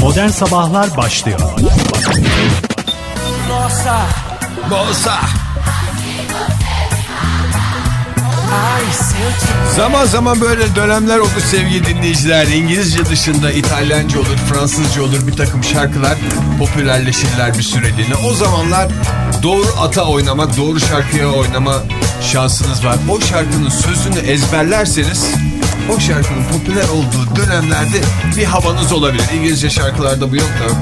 Modern Sabahlar başlıyor. Nossa, sente. Zaman zaman böyle dönemler oldu sevgili dinleyiciler. İngilizce dışında İtalyanca olur, Fransızca olur bir takım şarkılar popülerleşirler bir süreliğine. O zamanlar doğru ata oynamak, doğru şarkıya oynama şansınız var. O şarkının sözünü ezberlerseniz o şarkının popüler olduğu dönemlerde bir havanız olabilir. İngilizce şarkılarda bu yok da.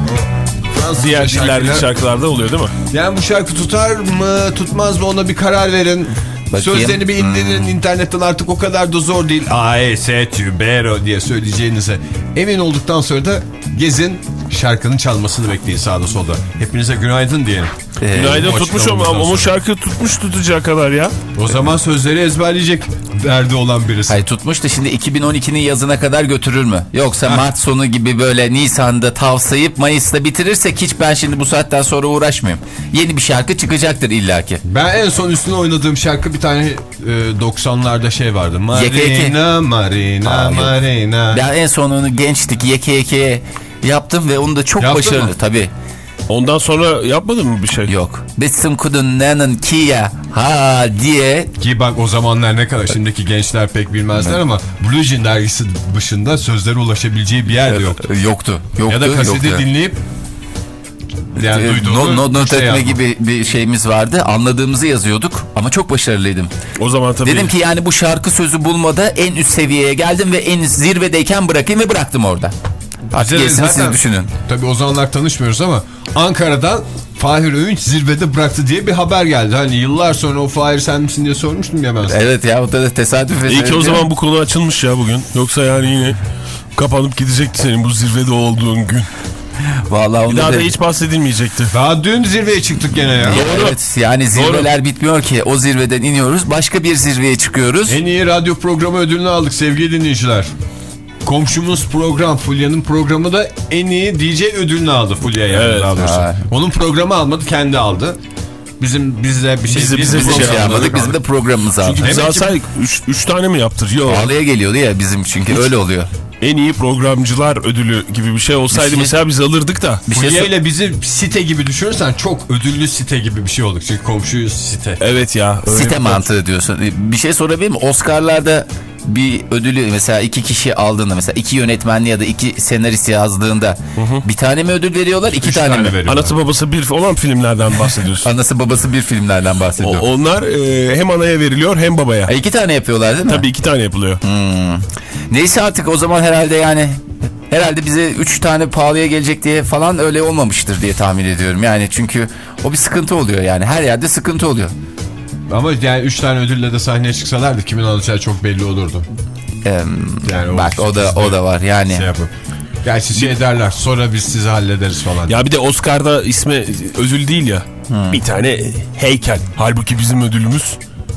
Fransızca Diğer şarkılar- şarkılarda oluyor değil mi? Yani bu şarkı tutar mı tutmaz mı ona bir karar verin. Bakayım. Sözlerini bir indirin internetten artık o kadar da zor değil. Ay se tubero diye söyleyeceğinize emin olduktan sonra da gezin şarkının çalmasını bekleyin sağda solda. Hepinize günaydın diyelim. Ee, Günaydın tutmuş ama, ama o şarkı tutmuş tutacağı kadar ya. O zaman sözleri ezberleyecek derdi olan birisi. Hayır tutmuş da şimdi 2012'nin yazına kadar götürür mü? Yoksa Mart sonu gibi böyle Nisan'da tavsayıp Mayıs'ta bitirirsek hiç ben şimdi bu saatten sonra uğraşmıyorum. Yeni bir şarkı çıkacaktır illaki. Ben en son üstüne oynadığım şarkı bir tane e, 90'larda şey vardı. Marina, Marina, Aa. Marina. Ben en son onu gençtik yeke yeke yaptım ve onu da çok Yaptın başarılı. mı? Tabii Ondan sonra yapmadın mı bir şey? yok. Bitsim kudun nanan kia ha diye Ki bak o zamanlar ne kadar şimdiki gençler pek bilmezler ama Blue Jean dergisi dışında sözlere ulaşabileceği bir yer de yoktu. yoktu. Yoktu. Ya da kaseti yoktu. dinleyip yani duyduğunu no- no- not şey etme yapmak. gibi bir şeyimiz vardı. Anladığımızı yazıyorduk ama çok başarılıydım. O zaman tabii. Dedim ki yani bu şarkı sözü bulmada en üst seviyeye geldim ve en zirvedeyken bırakayım ve bıraktım orada. Artık gerisini zaten- siz düşünün. Tabii o zamanlar tanışmıyoruz ama Ankara'dan Fahir Öğünç zirvede bıraktı diye bir haber geldi. Hani yıllar sonra o Fahir sen misin diye sormuştum ya ben sana. Evet ya o da tesadüf. İyi ki o zaman bu konu açılmış ya bugün. Yoksa yani yine kapanıp gidecekti senin bu zirvede olduğun gün. Vallahi Bir onu daha da... hiç bahsedilmeyecekti. Daha dün zirveye çıktık gene ya. Evet yani zirveler bitmiyor ki. O zirveden iniyoruz. Başka bir zirveye çıkıyoruz. En iyi radyo programı ödülünü aldık sevgili dinleyiciler. Komşumuz program Fulya'nın programı da en iyi DJ ödülünü aldı Fulya yani Evet. Ha. Onun programı almadı kendi aldı. Bizim bize bir şey Bize- biz bize bir şey şey yapmadık. Bizim de programımız aldı. Çünkü alsaydık 3 tane mi yaptır? Yok. Ağlaya geliyordu ya bizim çünkü öyle oluyor. En iyi programcılar ödülü gibi bir şey olsaydı Bir şey- mesela biz alırdık da. Bir şey Fulya sor- ile bizi site gibi düşünürsen çok ödüllü site gibi bir şey olduk. Çünkü komşuyuz site. Evet ya. öyle Site mantığı diyorsun. Bir şey sorabilir miyim? Oscar'larda bir ödülü mesela iki kişi aldığında mesela iki yönetmenli ya da iki senarist yazdığında bir tane mi ödül veriyorlar iki Üç tane, tane mi? veriyorlar. Anası babası bir olan filmlerden bahsediyorsun. Anası babası bir filmlerden O- bahsediyor. onlar e, hem anaya veriliyor hem babaya. E, iki tane yapıyorlar değil mi? Tabii iki tane yapılıyor. Neyse artık o zaman herhalde yani herhalde bize 3 tane pahalıya gelecek diye falan öyle olmamıştır diye tahmin ediyorum. Yani çünkü o bir sıkıntı oluyor yani her yerde sıkıntı oluyor. Ama yani 3 tane ödülle de sahneye çıksalardı kimin alacağı çok belli olurdu. Ee, Yani bak o da o da var yani. Şey yapıp. Gerçi şey derler sonra biz sizi hallederiz falan. Ya bir de Oscar'da ismi ödül değil ya. Bir tane heykel. Halbuki bizim ödülümüz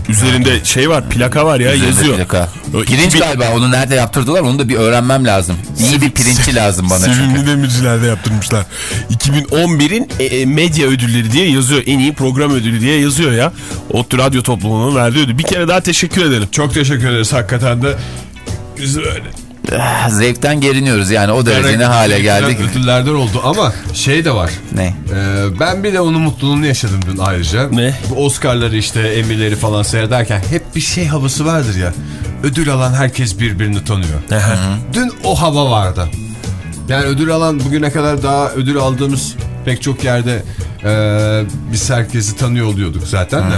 üzerinde şey var plaka var ya yazıyor. Plaka. Pirinç 2000 galiba onu nerede yaptırdılar onu da bir öğrenmem lazım. İyi bir pirinççi lazım bana. Sevimli demircilerde yaptırmışlar. 2011'in e, e, medya ödülleri diye yazıyor. En iyi program ödülü diye yazıyor ya. ODTÜ Radyo Topluluğu'nun verdiği ödül. Bir kere daha teşekkür ederim. Çok teşekkür ederiz hakikaten de. Biz öyle. Zevkten geriniyoruz yani o derece ne hale geldik. Ödüllerden oldu ama şey de var. Ne? Ee, ben bir de onun mutluluğunu yaşadım dün ayrıca. Ne? Bu Oscar'ları işte Emmy'leri falan seyrederken hep bir şey havası vardır ya. Ödül alan herkes birbirini tanıyor. dün o hava vardı. Yani ödül alan bugüne kadar daha ödül aldığımız pek çok yerde e, biz herkesi tanıyor oluyorduk zaten de.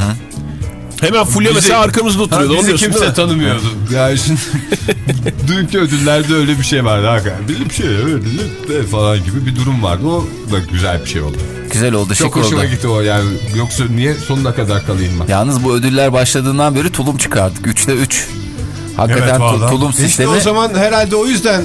Hemen Fulya mesela arkamızda oturuyordu. Ha, bizi kimse tanımıyordu. Yani şimdi dünkü ödüllerde öyle bir şey vardı. Hakikaten. Bizim şey öyle falan gibi bir durum vardı. O da güzel bir şey oldu. Güzel oldu Çok şık oldu. hoşuma gitti o yani. Yoksa niye sonuna kadar kalayım ben? Yalnız bu ödüller başladığından beri tulum çıkardık. Üçte üç. Hakikaten tu- tulum İşte sistemi o zaman herhalde o yüzden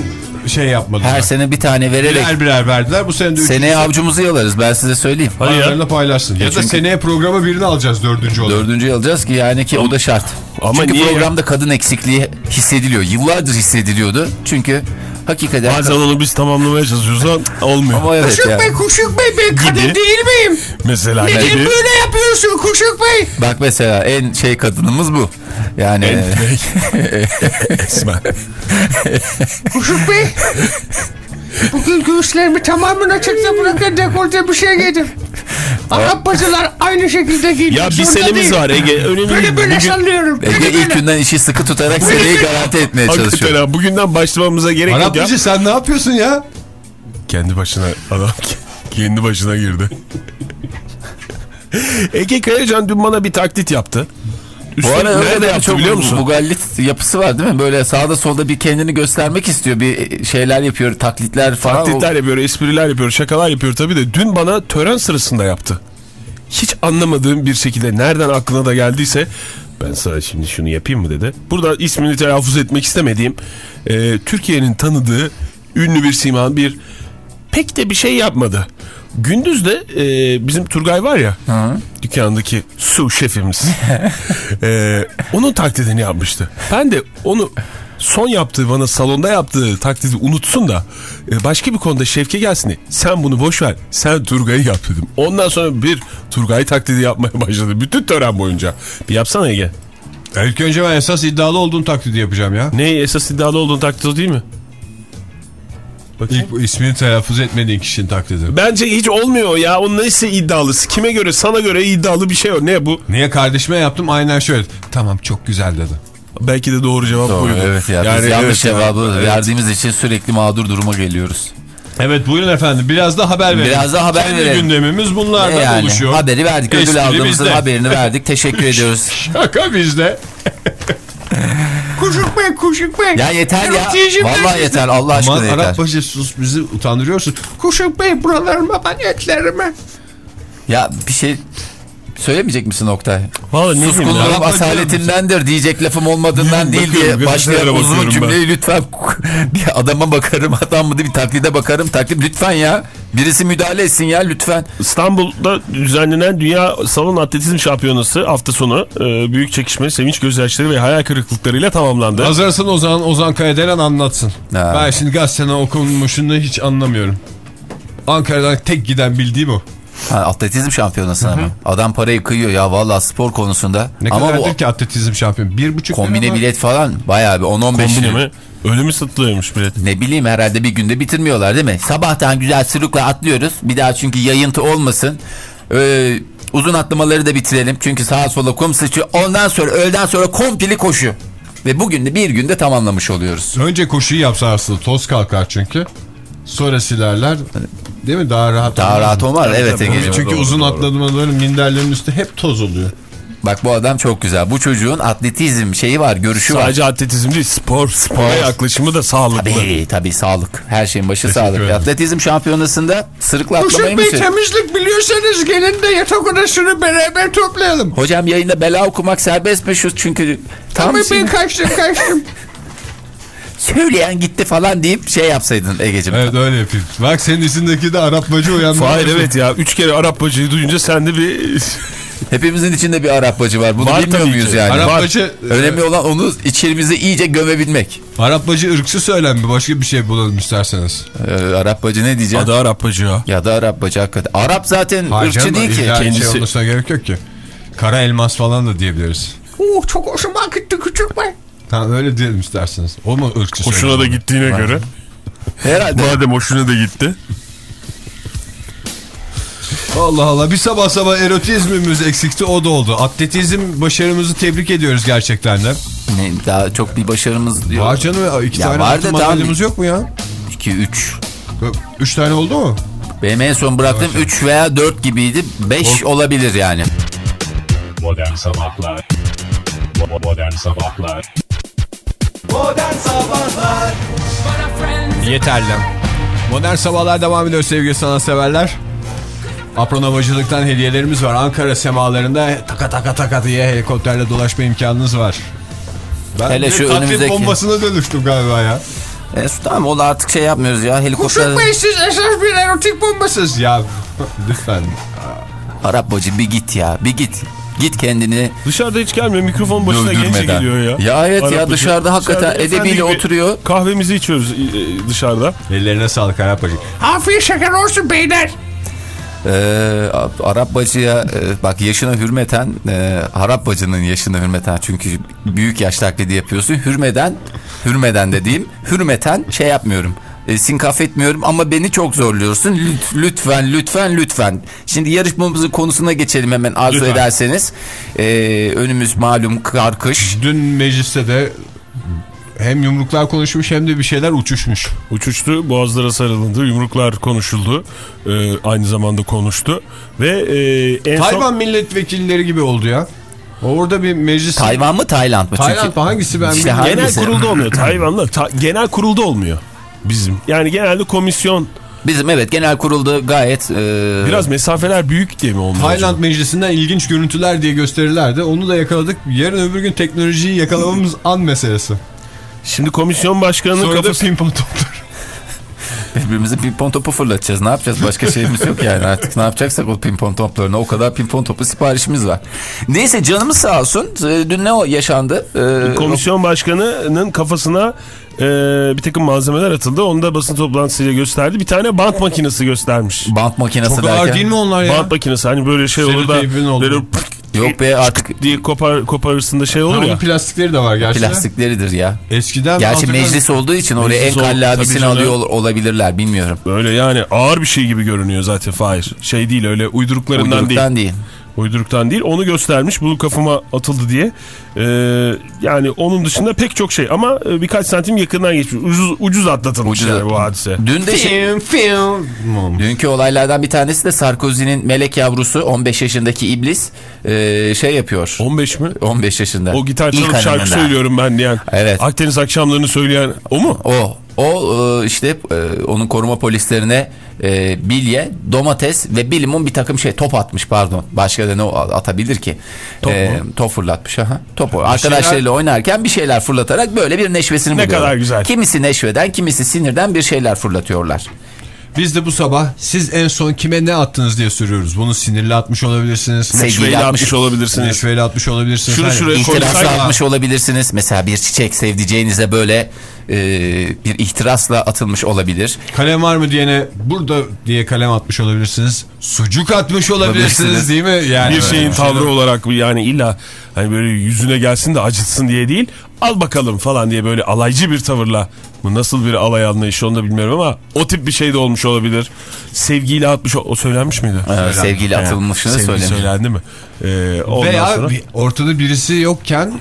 şey yapmadılar. her sene bir tane vererek birer birer verdiler. Bu sene de seneye avcumuzu yalarız ben size söyleyeyim. Hadi ya. Aralarında paylaşsın. Ya, da çünkü- seneye programa birini alacağız dördüncü olarak. Dördüncü alacağız ki yani ki o da şart. Ama Çünkü niye ya? programda kadın eksikliği hissediliyor. Yıllardır hissediliyordu. Çünkü Hakikaten. Bazen onu biz tamamlamaya çalışıyoruz ama olmuyor. Ama evet Kuşuk ya. Bey, Kuşuk Bey ben kadın Gibi. değil miyim? Mesela Niye gibi. böyle yapıyorsun Kuşuk Bey? Bak mesela en şey kadınımız bu. Yani Esmer. Kuşuk Bey. Bugün göğüslerimi tamamen açıkta bırakın dekolte bir şey giydim. Arap bacılar aynı şekilde giymek Ya bir senemiz değil. var Ege. Önemli Böyle böyle Bugün- sallıyorum. Ege Böyle ilk böyle. günden işi sıkı tutarak seriyi garanti etmeye Hakikaten çalışıyor. ha, bugünden başlamamıza gerek yok ya. Arapçı sen ne yapıyorsun ya? Kendi başına adam kendi başına girdi. Ege Kayacan dün bana bir taklit yaptı. Bu Üstelik ara öyle de yaptı biliyor musun? bugallit yapısı var değil mi? Böyle sağda solda bir kendini göstermek istiyor. Bir şeyler yapıyor, taklitler falan. Taklitler yapıyor, espriler yapıyor, şakalar yapıyor tabii de dün bana tören sırasında yaptı. Hiç anlamadığım bir şekilde nereden aklına da geldiyse ben sana şimdi şunu yapayım mı dedi. Burada ismini telaffuz etmek istemediğim e, Türkiye'nin tanıdığı ünlü bir siman bir pek de bir şey yapmadı. Gündüz de e, bizim Turgay var ya dükkandaki su şefimiz e, onun taklidini yapmıştı. Ben de onu son yaptığı bana salonda yaptığı taklidi unutsun da e, başka bir konuda Şevke gelsin diye. Sen bunu boş ver. Sen Turgay'ı yap dedim. Ondan sonra bir Turgay taklidi yapmaya başladı. Bütün tören boyunca. Bir yapsana Ege. İlk önce ben esas iddialı olduğum taklidi yapacağım ya. Ne esas iddialı olduğun taklit o değil mi? İlk ismini telaffuz etmediğin kişinin taklidi. Bence hiç olmuyor ya. O neyse iddialısı. Kime göre? Sana göre iddialı bir şey o. Ne bu? Niye kardeşime yaptım? Aynen şöyle. Tamam çok güzel dedi. Belki de doğru cevap Doğru, buydu. evet ya. Yani yanlış evet cevabı Evet. verdiğimiz için sürekli mağdur duruma geliyoruz. Evet buyurun efendim biraz da haber verelim. Biraz da haber Kendi verelim. gündemimiz bunlardan yani? oluşuyor. Haberi verdik, ödül aldığımızın bizde. haberini verdik. Teşekkür ediyoruz. Şaka bizde. kuşuk bey kuşuk bey. Ya yeter ya. Vallahi yeter Allah aşkına Aman yeter. Arap başı sus bizi utandırıyorsun. Kuşuk bey buralarıma ben etlerime. Ya bir şey söylemeyecek misin Oktay? Vallahi ne. Suskunluğum asaletindendir diyecek lafım olmadığından değil diye bakıyorum, başlayan uzun cümleyi lütfen bir adama bakarım adam mı diye bir taklide bakarım taklit lütfen ya birisi müdahale etsin ya lütfen İstanbul'da düzenlenen Dünya Salon Atletizm Şampiyonası hafta sonu e, büyük çekişme, sevinç gözyaşları ve hayal kırıklıklarıyla tamamlandı. Hazırsın o zaman Ozan Kayadelen anlatsın. Ha. Ben şimdi gazeteden okunmuşunu hiç anlamıyorum. Ankara'dan tek giden bildiğim o. ha, atletizm şampiyonasına mı adam parayı kıyıyor ya vallahi spor konusunda Ne ama kadardır bu ki atletizm şampiyonu? Bir buçuk kombine bilet falan bayağı bir 10-15 Kombine mi? Öyle mi satılıyormuş bilet? Ne bileyim herhalde bir günde bitirmiyorlar değil mi? Sabahtan güzel sırıkla atlıyoruz. Bir daha çünkü yayıntı olmasın. Ee, uzun atlamaları da bitirelim. Çünkü sağa sola kum sıçıyor. Ondan sonra öğleden sonra kompili koşu. Ve bugün de bir günde tamamlamış oluyoruz. Önce koşuyu yapsa aslında toz kalkar çünkü. Sonra silerler. Değil mi? Daha rahat. Daha olur. rahat olmaz. Evet. Ege'ciğim. Çünkü Doğru, uzun doğru. atladığmaların minderlerin üstü hep toz oluyor. Bak bu adam çok güzel. Bu çocuğun atletizm şeyi var, görüşü var. Sadece atletizm değil, spor, spora yaklaşımı da sağlıklı. Tabii tabii sağlık. Her şeyin başı Teşekkür sağlık. ederim. Atletizm şampiyonasında sırıkla atlamayı mı Bey temizlik biliyorsanız gelin de yatak odasını beraber toplayalım. Hocam yayında bela okumak serbest mi şu çünkü tam Ama ben şimdi kaçtım kaçtım. söyleyen gitti falan deyip şey yapsaydın Ege'ciğim. evet öyle yapayım. Bak senin içindeki de Arap bacı uyandı. Hayır evet ya. Üç kere Arap bacıyı duyunca sen de bir... Hepimizin içinde bir Arap bacı var. Bunu Var bilmiyor muyuz ki. yani? Arap Var. bacı, Önemli olan onu içerimize iyice gömebilmek. Arap bacı ırkçı söylenme. Başka bir şey bulalım isterseniz. Ee, Arap bacı ne diyeceğim? Adı Arap bacı ya. Ya da Arap bacı hakikaten. Arap zaten Hayır ırkçı canım, değil ki. Kendisi- Şey olmasına gerek yok ki. Kara elmas falan da diyebiliriz. Oh çok hoşuma gitti küçük bey. Tamam öyle diyelim isterseniz. O mu ırkçı Hoşuna da gittiğine göre. Herhalde. Madem hoşuna da gitti. Allah Allah bir sabah sabah erotizmimiz eksikti o da oldu. Atletizm başarımızı tebrik ediyoruz gerçekten de. Ne, daha çok bir başarımız diyor. Var canım iki Ya tane var da madalyamız yok mu ya? 2 3. Üç tane oldu mu? Benim en son bıraktığım 3 veya 4 gibiydi. 5 olabilir yani. Modern Sabahlar Bo- Modern Sabahlar Yeterli. Modern sabahlar devam ediyor sevgili sanatseverler. Apron havacılıktan hediyelerimiz var. Ankara semalarında taka taka taka diye helikopterle dolaşma imkanınız var. Ben Hele şu önümüzdeki- bombasına dönüştüm galiba ya. E, tamam o da artık şey yapmıyoruz ya. Helikopter. Bey siz esas bir erotik bombasız ya. Lütfen. Arap bacı bir git ya bir git. Git kendini Dışarıda hiç gelmiyor. Mikrofon başına gelince geliyor ya. Ya evet ya, Arap dışarıda hakikaten Dışarıda edebiyle oturuyor. Kahvemizi içiyoruz e, dışarıda. Ellerine sağlık Arap Bacı. Afiyet şeker olsun beyler. Ee, Arap bacıya e, bak yaşına hürmeten e, Arap bacının yaşına hürmeten çünkü büyük yaş taklidi yapıyorsun. Hürmeden hürmeden dediğim hürmeten şey yapmıyorum. E, sinkaf etmiyorum ama beni çok zorluyorsun. Lüt- lütfen lütfen lütfen. Şimdi yarışmamızın konusuna geçelim hemen arzu Lütfen. ederseniz. E, önümüz malum kar kış. Dün mecliste de hem yumruklar konuşmuş hem de bir şeyler uçuşmuş. Uçuştu, boğazlara sarılındı, yumruklar konuşuldu. e, aynı zamanda konuştu. Ve e, en son... Tayvan milletvekilleri gibi oldu ya. Orada bir meclis... Tayvan mı Tayland mı? Tayland Çünkü- mı? Hangisi ben İşte bilmiyorum. Genel kurulda olmuyor. Tayvan'da ta- genel kurulda olmuyor bizim. Yani genelde komisyon Bizim evet genel kurulda gayet e, biraz mesafeler büyük diye mi olmuyor? Tayland acaba? meclisinden ilginç görüntüler diye gösterirlerdi. Onu da yakaladık. Yarın öbür gün teknolojiyi yakalamamız an meselesi. Şimdi komisyon başkanının Sonra kafası... pimpon toplar. Birbirimizi pimpon topu fırlatacağız. Ne yapacağız? Başka şeyimiz yok yani. Artık ne yapacaksak o pimpon toplarına. O kadar pimpon topu siparişimiz var. Neyse canımız sağ olsun. Ee, Dün ne o yaşandı? Ee, Komisyon başkanının kafasına e, bir takım malzemeler atıldı. Onu da basın toplantısıyla gösterdi. Bir tane bant makinesi göstermiş. Bant makinesi Çok derken. ağır değil mi onlar ya? Bant makinesi hani böyle şey Senin olur da böyle Yok be artık diye kopar, koparırsın da şey olur Onun ya. plastikleri de var gerçi. plastikleridir ya. Eskiden Gerçi meclis olduğu için oraya en kallabisini alıyor ol- olabilirler bilmiyorum. Böyle yani ağır bir şey gibi görünüyor zaten Fahir. Şey değil öyle uyduruklarından değil. Uyduruktan değil. Uyduruktan değil. Onu göstermiş. Bu kafama atıldı diye. Ee, yani onun dışında pek çok şey. Ama e, birkaç santim yakından geçmiş. Ucuz, ucuz atlatılmış Ucuz yani bu hadise. Dün de şey, Film film. Dünkü olaylardan bir tanesi de Sarkozy'nin melek yavrusu 15 yaşındaki iblis ee, şey yapıyor. 15 mi? 15 yaşında. O gitar çalıp şarkı söylüyorum ben diyen. Evet. Akdeniz akşamlarını söyleyen o mu? O o e, işte e, onun koruma polislerine e, bilye, domates ve bir limon bir takım şey top atmış pardon. Başka da ne atabilir ki? Top E, mu? Top fırlatmış. Aha. Top o. Arkadaşlarıyla oynarken bir şeyler fırlatarak böyle bir neşvesini Ne buluyor. kadar güzel. Kimisi neşveden, kimisi sinirden bir şeyler fırlatıyorlar. Biz de bu sabah siz en son kime ne attınız diye soruyoruz. Bunu sinirli atmış olabilirsiniz. Sevgiyle atmış- atmış olabilirsiniz. Neşveyle atmış olabilirsiniz. Şunu şuraya İhtirasla koysaydı- atmış olabilirsiniz. Mesela bir çiçek sevdiceğinize böyle e, bir ihtirasla atılmış olabilir. Kalem var mı diyene burada diye kalem atmış olabilirsiniz. Sucuk atmış olabilirsiniz Olabilirsiniz. değil mi? Yani bir şeyin tavrı olarak yani illa hani böyle yüzüne gelsin de acıtsın diye değil al bakalım falan diye böyle alaycı bir tavırla bu nasıl bir alay anlayışı onu da bilmiyorum ama o tip bir şey de olmuş olabilir. Sevgiyle atmış o, o söylenmiş miydi? E, sevgiyle atılmışını Sevgi söylemiş. söylendi mi? Ee, ondan Veya sonra... bir- ortada birisi yokken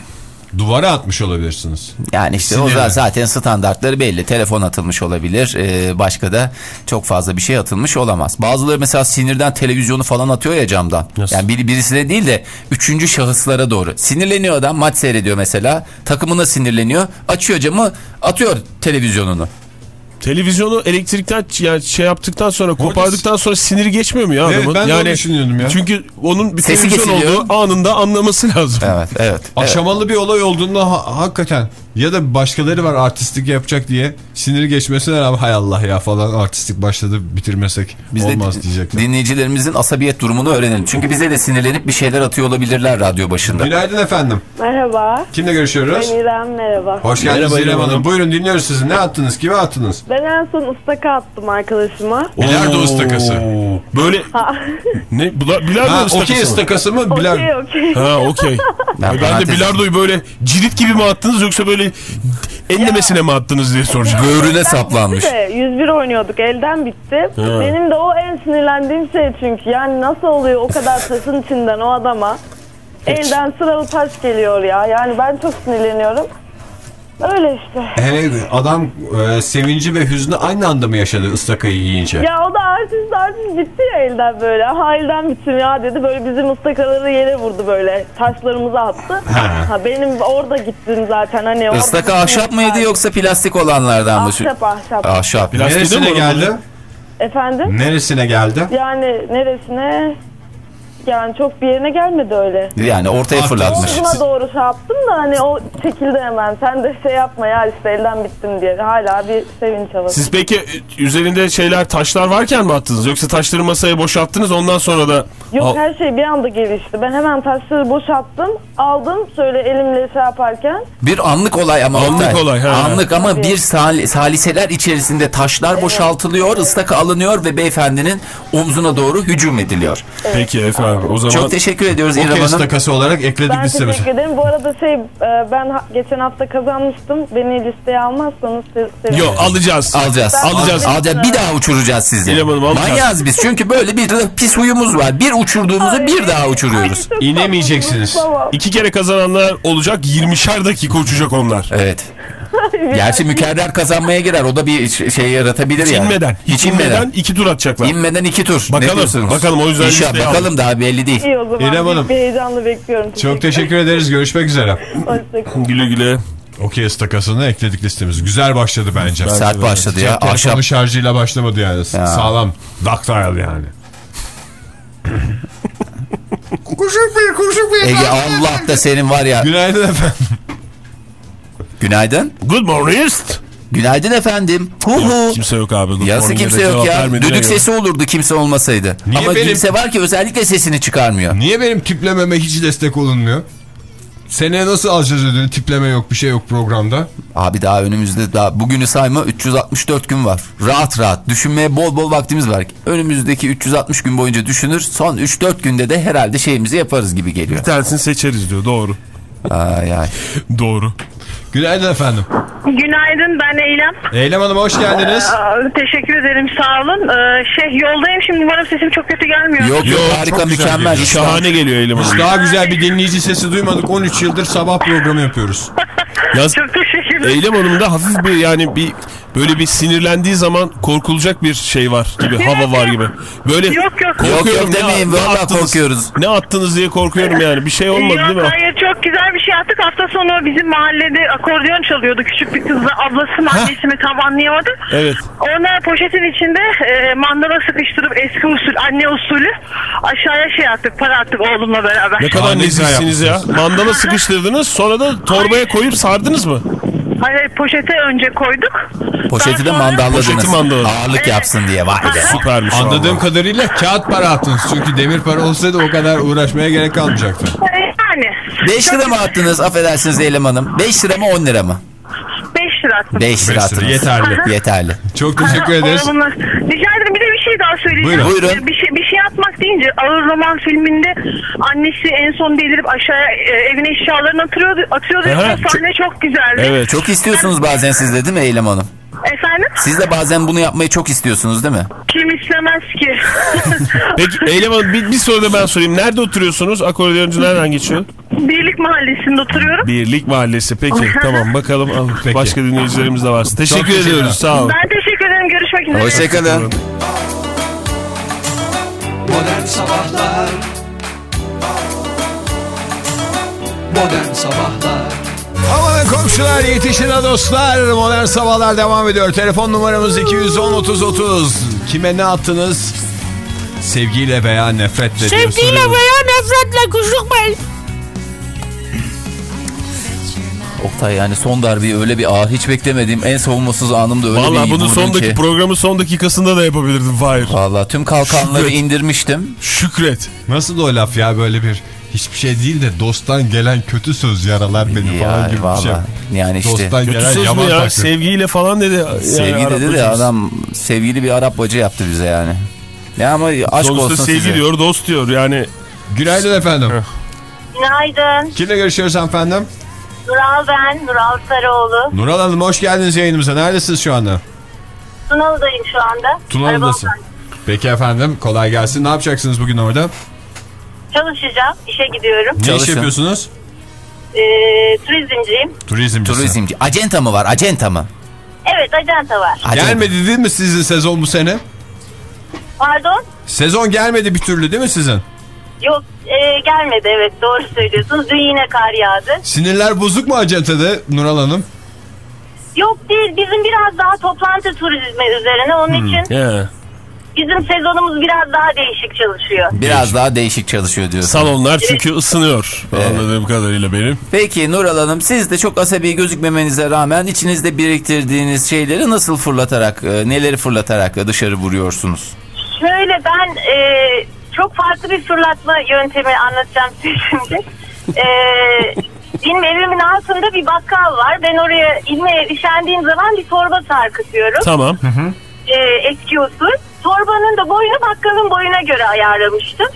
duvara atmış olabilirsiniz. Yani işte o Sinirli. da zaten standartları belli. Telefon atılmış olabilir. Ee, başka da çok fazla bir şey atılmış olamaz. Bazıları mesela sinirden televizyonu falan atıyor ya camdan. Nasıl? Yani biri birisine değil de üçüncü şahıslara doğru. Sinirleniyor adam maç seyrediyor mesela. Takımına sinirleniyor. Açıyor camı atıyor televizyonunu. Televizyonu elektrikten yani şey yaptıktan sonra kopardıktan sonra siniri geçmiyor mu ya Evet, adamın? ben yani, onu düşünüyordum ya. Çünkü onun bir Sesi televizyon kesiliyor. olduğu anında anlaması lazım. Evet evet. evet. Aşamalı bir olay olduğunda ha- hakikaten ya da başkaları var artistlik yapacak diye siniri geçmesine rağmen hay Allah ya falan artistlik başladı bitirmesek Biz de olmaz diyecekler. dinleyicilerimizin asabiyet durumunu öğrenelim. Çünkü bize de sinirlenip bir şeyler atıyor olabilirler radyo başında. Günaydın efendim. Merhaba. Kimle görüşüyoruz? Ben İrem merhaba. Hoş geldiniz Merhaba İrem Hanım. Buyurun dinliyoruz sizi. Ne attınız? Kime attınız? Ben en son ıstaka attım arkadaşıma. Bilardo ıstakası. Böyle ne? Bilardo Ha, ıstakası okey mı? ıstakası mı? Okey okey. Ha okey. Ben ben de bilardoyu böyle cirit gibi mi attınız yoksa böyle enlemesine mi attınız diye soracağım. Böğrüne saplanmış. İşte 101 oynuyorduk elden bitti. Benim de o en sinirlendiğim şey çünkü. Yani nasıl oluyor o kadar taşın içinden o adama. Elden sıralı taş geliyor ya. Yani ben çok sinirleniyorum. Öyle işte. He, adam e, sevinci ve hüznü aynı anda mı yaşadı ıstakayı yiyince? Ya o da artist artist bitti ya elden böyle. Ha elden bitsin ya dedi. Böyle bizim ıstakaları yere vurdu böyle. Taşlarımızı attı. Ha, benim orada gittim zaten. Hani orada Istaka ahşap mıydı yoksa plastik olanlardan mı? Ahşap ahşap. Ahşap. Plastik Neresine geldi? Efendim? Neresine geldi? Yani neresine? Yani çok bir yerine gelmedi öyle. Yani ortaya fırlatmış. Omzuna doğru şey yaptım da hani o çekildi hemen. Sen de şey yapma ya işte elden bittim diye. Hala bir sevinç havası. Siz peki e, üzerinde şeyler taşlar varken mi attınız? Yoksa taşları masaya boşalttınız ondan sonra da... Yok Al- her şey bir anda gelişti. Ben hemen taşları boşalttım. Aldım şöyle elimle şey yaparken. Bir anlık olay ama. Anlık Oktay. olay, ha. Anlık ama Tabii. bir sal- saliseler içerisinde taşlar boşaltılıyor, ıslak alınıyor ve beyefendinin omzuna doğru hücum ediliyor. Peki efendim o zaman... Çok teşekkür ediyoruz İrem Hanım. takası olarak ekledik Ben listemize. teşekkür ederim. Bu arada şey e, ben ha- geçen hafta kazanmıştım. Beni listeye almazsanız se- sevinirim. Yok alacağız. Alacağız. Ben- Alacağız. Alacağız. Bir daha uçuracağız sizi. İrem Hanım, alacağız. Manyağız biz. Çünkü böyle bir pis huyumuz var. Bir uçurduğumuzu bir daha uçuruyoruz. Ay, çok İnemeyeceksiniz. tatlısınız, Tamam. İki kere kazananlar olacak 20'şer dakika uçacak onlar. Evet. Gerçi mükerrer kazanmaya girer. O da bir şey yaratabilir yani. İnmeden. Hiç inmeden. iki tur atacaklar. İnmeden iki tur. Bakalım, Ne diyorsunuz? bakalım, o yüzden İnşallah bakalım daha belli değil. İyi o zaman. İrem Hanım. Bir heyecanla bekliyorum. Çok teşekkür ederiz. Görüşmek üzere. Hoşçakalın. Güle güle. Okey takasını ekledik listemize. Güzel başladı bence. Sert başladı ya. Telefonu Ahşap. şarjıyla başlamadı yani. Sağlam. Ductile yani. Kuşuk bir kuşuk bir. Ege Allah da senin var ya. Günaydın efendim. Günaydın. Good morning. Günaydın efendim. Hu hu. Kimse yok abi. Good morning'e kimse yok ya. Düdük göre. sesi olurdu kimse olmasaydı. Niye Ama benim- kimse var ki özellikle sesini çıkarmıyor. Niye benim tiplememe hiç destek olunmuyor? Seneye nasıl alacağız ödülü? Tipleme yok, bir şey yok programda. Abi daha önümüzde daha bugünü sayma 364 gün var. Rahat rahat düşünmeye bol bol vaktimiz var. Önümüzdeki 360 gün boyunca düşünür. Son 3-4 günde de herhalde şeyimizi yaparız gibi geliyor. Bir tanesini seçeriz diyor. Doğru. Ay ay. Doğru. Günaydın efendim. Günaydın ben Eylem. Eylem Hanım hoş geldiniz. Aa, teşekkür ederim sağ olun. Ee, şey yoldayım şimdi umarım sesim çok kötü gelmiyor. Yok yok harika mükemmel. geliyor. Şahane geliyor Eylem Hanım. Daha güzel bir dinleyici sesi duymadık. 13 yıldır sabah programı yapıyoruz. Yaz, Çok teşekkür ederim. Eylem Hanım'da hafif bir yani bir böyle bir sinirlendiği zaman korkulacak bir şey var gibi hava var gibi. Böyle Yok, yok. korkuyorum. Yok, yok ne- demeyin, ne vallahi attınız? korkuyoruz. Ne attınız diye korkuyorum yani. Bir şey olmadı Yok değil mi? hayır çok güzel bir yaptık. Hafta sonu bizim mahallede akordeon çalıyordu. Küçük bir kızla ablası mı annesi mi tam anlayamadım. Evet. Ona poşetin içinde e, mandala sıkıştırıp eski usul anne usulü aşağıya şey attık para attık oğlumla beraber. Ne kadar nezihsiniz ya. Mandala sıkıştırdınız sonra da torbaya koyup sardınız mı? Hayır poşete önce koyduk. Poşeti de sonra- mandalladınız. Poşeti. Ağırlık yapsın diye vay be. Süpermiş. Anladığım vallahi. kadarıyla kağıt para attınız. Çünkü demir para olsaydı o kadar uğraşmaya gerek kalmayacaktı. Yani. 5 lira mı attınız affedersiniz Eylem Hanım? 5 lira mı 10 lira mı? 5 lira attım. 5 Beş lira attınız. yeterli. Yeterli. Çok teşekkür ederiz. Rica ederim bir de bir şey daha söyleyeceğim. Buyurun. Buyurun. Bir şey, bir şey atmak deyince Ağır Roman filminde annesi en son delirip aşağıya e, evin eşyalarını atıyordu. atıyordu. Sahne çok güzeldi. Evet. Çok istiyorsunuz bazen siz de değil mi Eylem Hanım? Efendim? Siz de bazen bunu yapmayı çok istiyorsunuz değil mi? Kim istemez ki? Peki Eylem Hanım bir, bir soru da ben sorayım. Nerede oturuyorsunuz? Akordeoncu nereden geçiyor? Birlik mahallesinde oturuyorum. Birlik Mahallesi. Peki tamam bakalım. Al, Peki. Başka dinleyicilerimiz de var. Teşekkür teşekkürler. ediyoruz. Sağ olun. Ben teşekkür ederim. Görüşmek üzere. Hoşçakalın. Modern Sabahlar Modern Sabahlar komşular yetişin ha dostlar. Modern sabahlar devam ediyor. Telefon numaramız 210 30 30. Kime ne attınız? Sevgiyle veya nefretle Sevgiyle soruyoruz. veya nefretle kuşuk bey. Oktay yani son darbeyi öyle bir ağır hiç beklemediğim en savunmasız anımda öyle Valla bir bunu vurdun son ki. programın son dakikasında da yapabilirdim Fahir. Valla tüm kalkanları Şükret. indirmiştim. Şükret. Nasıl da o laf ya böyle bir hiçbir şey değil de dosttan gelen kötü söz yaralar beni falan Ya gibi bir şey. yani işte Dosttan Kötü gelen söz mü yaman ya? takdir. Sevgiyle falan dedi. Yani sevgi Arap dedi de adam sevgili bir Arap bacı yaptı bize yani. Ya ama aşk Sonuçta olsun sevgi size. diyor, dost diyor. Yani Günaydın efendim. Günaydın. Kimle görüşüyoruz hanımefendim? Nural ben. Nural Sarıoğlu. Nural Hanım hoş geldiniz yayınımıza. Neredesiniz şu anda? Tunalı'dayım şu anda. Tunalı'dasın. Peki efendim kolay gelsin. Ne yapacaksınız bugün orada? Çalışacağım. işe gidiyorum. Ne iş Çalışın. yapıyorsunuz? Ee, turizmciyim. Turizmcisi. Turizmci. Acenta mı var? Acenta mı? Evet acenta var. Acenta. Gelmedi değil mi sizin sezon bu sene? Pardon? Sezon gelmedi bir türlü değil mi sizin? Yok e, gelmedi evet doğru söylüyorsunuz. Dün yine kar yağdı. Sinirler bozuk mu acentada Nural Hanım? Yok değil bizim biraz daha toplantı turizmi üzerine onun için ya. Bizim sezonumuz biraz daha değişik çalışıyor. Biraz daha değişik çalışıyor diyorsun. Salonlar çünkü ısınıyor. Anladığım kadarıyla benim. Peki Nural Hanım siz de çok asabi gözükmemenize rağmen içinizde biriktirdiğiniz şeyleri nasıl fırlatarak, e, neleri fırlatarak dışarı vuruyorsunuz? Şöyle ben e, çok farklı bir fırlatma yöntemi anlatacağım size şimdi. E, benim evimin altında bir bakkal var. Ben oraya ilmeğe üşendiğim zaman bir torba sarkıtıyorum. Tamam. E, eski usul. Torbanın da boyunu bakkalın boyuna göre ayarlamıştım.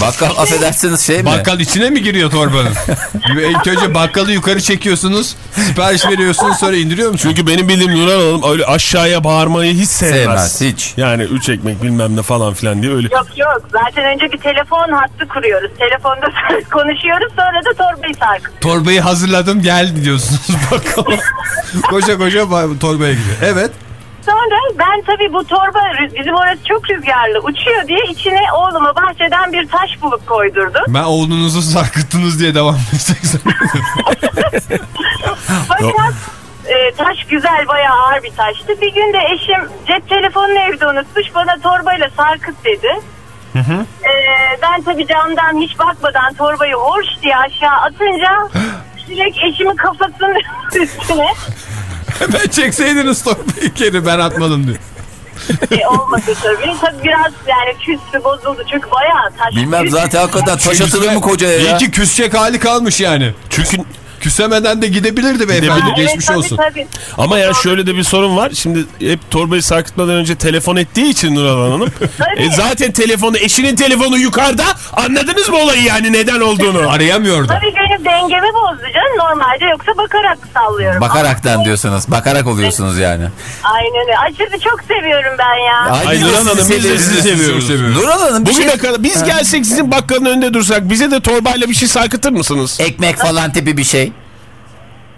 Bakkal affedersiniz şey mi? Bakkal içine mi giriyor torbanın? İlk önce bakkalı yukarı çekiyorsunuz. Sipariş veriyorsunuz sonra indiriyor musunuz? Çünkü benim bildiğim Nurhan Hanım öyle aşağıya bağırmayı hiç sevmez. Sevmez, hiç. Yani üç ekmek bilmem ne falan filan diye öyle. Yok yok zaten önce bir telefon hattı kuruyoruz. Telefonda konuşuyoruz sonra da torbayı sarkıtıyoruz. Torbayı hazırladım gel diyorsunuz bakkala. koşa koşa ba- torbaya gidiyor. Evet. Sonra ben tabii bu torba rüz- bizim orası çok rüzgarlı uçuyor diye içine oğluma bahçeden bir taş bulup koydurdum. Ben oğlunuzu sarkıttınız diye devam edeceksin. Fakat e, taş güzel bayağı ağır bir taştı. Bir gün de eşim cep telefonunu evde unutmuş bana torbayla sarkıt dedi. E, ben tabii camdan hiç bakmadan torbayı horş diye aşağı atınca direkt eşimin kafasının üstüne ben çekseydiniz geri ben atmadım diyor. e, olmadı tabii. Tabii biraz yani küstü bozuldu çünkü bayağı taş. Bilmem zaten hakikaten taş atılır mı kocaya ya? İyi ki küsecek hali kalmış yani. Çünkü Küsemeden de gidebilirdi beyefendi. Gidebilir. Geçmiş tabii, olsun. Tabii. ama ya şöyle de bir sorun var. Şimdi hep torbayı sarkıtmadan önce telefon ettiği için Nurhan Hanım. E zaten telefonu eşinin telefonu yukarıda. Anladınız mı olayı yani neden olduğunu? Arayamıyordu. Tabii benim dengemi bozdu canım. Normalde yoksa bakarak sallıyorum. Bakaraktan Ama- diyorsunuz. Bakarak oluyorsunuz yani. Aynen öyle. Ay sizi çok seviyorum ben ya. Ay, Ay Nurhan Hanım biz de seviyoruz. sizi seviyoruz. seviyoruz. Nurhan Hanım bir Bugüne şey... kadar biz gelsek sizin bakkalın önünde dursak bize de torbayla bir şey sarkıtır mısınız? Ekmek falan tipi bir şey.